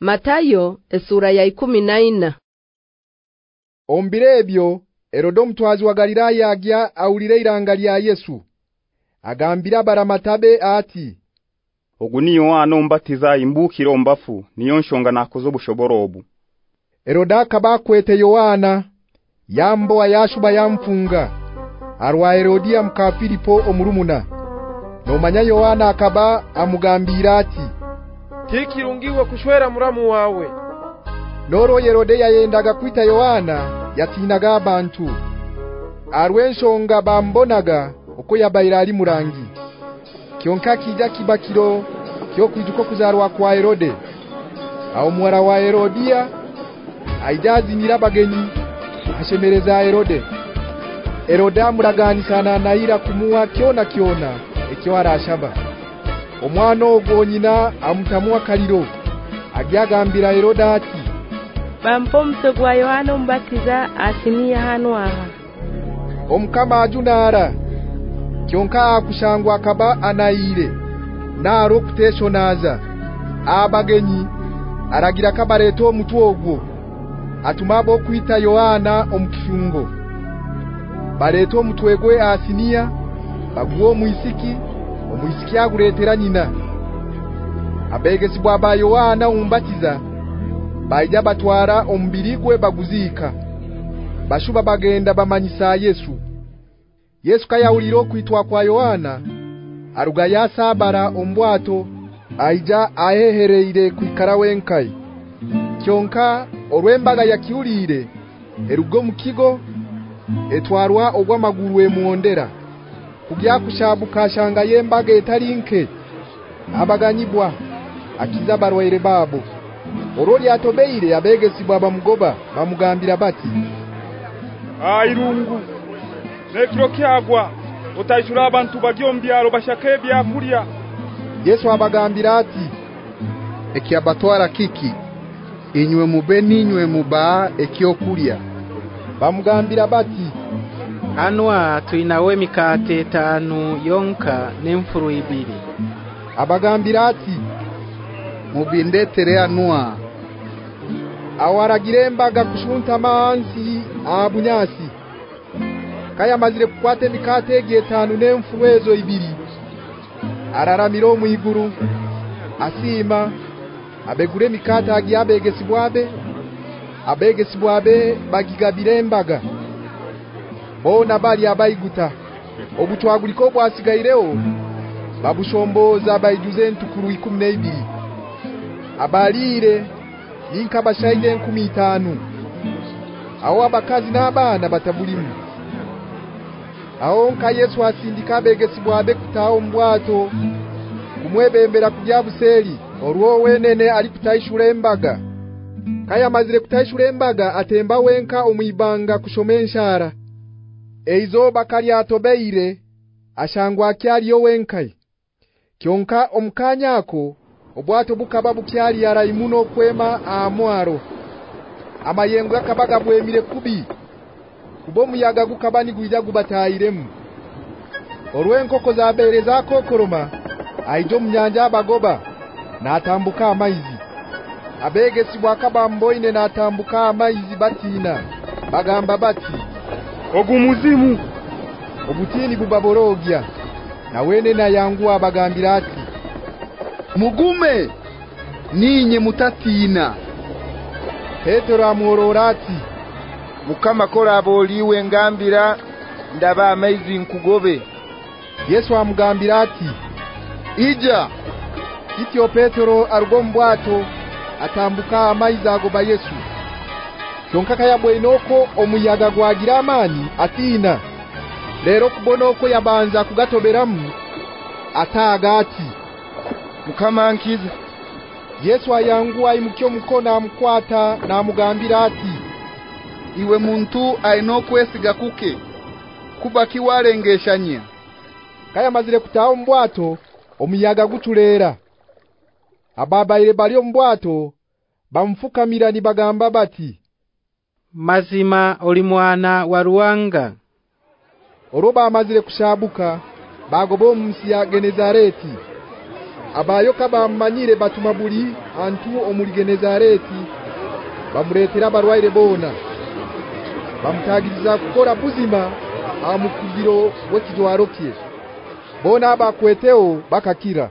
Matayo esura ya 19 Ombirebyo Erodo twazi wa Galilaya agya aulire irangalia Yesu. Agambira baramatabe ati Oguniyo ano mbatiza imbukiro mbafu niyo nshonga nakozo bushoborobu obu. Bakwete kabakwete Yohana yambo ayashuba yamfunga arwa Herodia mkafiripo omurumuna. Nomanya Yohana akaba amugambira ati Tikirungiwe kushwera muramu wawe. Noro Herode yayendaga kwita Yohana yatinaga abantu. Arwenshonga bambonaga uko yabaira ali murangi. Kionka kija kibakiro kyo kujuko kuzarwa kwa Herode. Au mwara wa Herodia aijazi nirabagenyi ashemereza Herode. Herode amuraganisana naira kumuwa kiona kiona ekyo arashaba Omwana ogwo nyina amutamwa kaliro agyagambira Herode ati Bampo mtogwa Yohana mbatiza asinia hano aha. Omkama ajunara kyonka akushangwa akaba anaire naro kuteshonaza abagenyi aragira kabareto omutwe ogwo atumabo kwita Yohana omukishungo bareto omutwegwe asinia baguo muisiki omuisiki aguretera nyina. Abegesi bwa Yohana umbatiza baija batwara ombirigwe baguzika bashuba bagenda bamanyisa Yesu. Yesu kayawuliro kuitwa kwa Yohana aruga ya sabara ombwato aija ahehereire kwikara wenkai kyonka orwembaga yakiulire erugo mukigo etwarwa ogwa maguru emuondera kugya kushabuka shanga yembaga etalinke abaganyibwa akiza barwaire babo oroli atobeire abegesibwa bamugoba bamugambira bati Airungu Nekiro kyagwa utashura abantu bagyombyaro bashake byakulya Yesu abagambira ati ekiabatwara kiki? Inywe mubeni inywe muba ekyokulya. Bamugambira bati anwa tuinawe mikate tanu yonka n'emfuru ibiri abagambira ati mubindetere anwa awaragirembaga kushunta manzi abunyasi kayamazire kwate mikate egiye tanu n'emfuwezo ibiri araramira omwiguru asima abegure mikate agiyabege abegesibwabe abege sibwabe bagigabirembaga bona bali abayiguta obutwaguliko bwasigairewo babushomboza bayijuze ntukuru 12 abalire ninka bashaide 15 aho abakazi n'abana batabulimu. Aho nka Yesu asindika begesibwabe kutaho mbwato kumwebembera kubyabuseli orwo wenene ali kutayishura embaga. Kaya mazire kutayishura embaga atemba wenka omuyibanga kushomenshaara eizo bakali atobeire ashangwa kyali yo wenkai kyonka omkanyako obwato bukaba bukyali yarayimuno kwema amwaro amayengo akabaga bwemire kubi kubo muyaga gukabani guija gubatayiremu. Orwenkoko zabereza kokoroma aijo mnyanja abagoba natambuka amaizi. Abegesi bwakabamboine natambuka amaizi batina bagamba bati ogumuzimu obutini bubaborogya na wene na yangu abagambira ati mugume ninye mutatina Petero amwororati Mukama kola aboliwe ngambira ndaba amazing nkugobe. Yesu amugambira ati ija. Kityo Petero arugombwato atambuka amaiza agoba Yesu Kyonka kayabwe inoko omuyaga gwagira amani atina Lero kubonoko yabanza kugatoberamu atagati Mukama nkiza Yesu ayangu ayimukyo mukona amkwata na amugambira ati iwe muntu ainokwesiga kuke kuba kiwalengeshanya kaya mazire kutao mbwato omuyaga gutulera. Ababa ile bali ombwato bamfuka mirani bagamba bati Mazima oli mwana wa ruwanga Oroba amazire kushabuka bagobo msi ya Genezareti abayo kabamanyire batuma buli antu omuligenezareti bamuretera barwaire bona bamutagiriza gukora buzima amukugiro wekijwaro kye. Bona abakweteo bakakira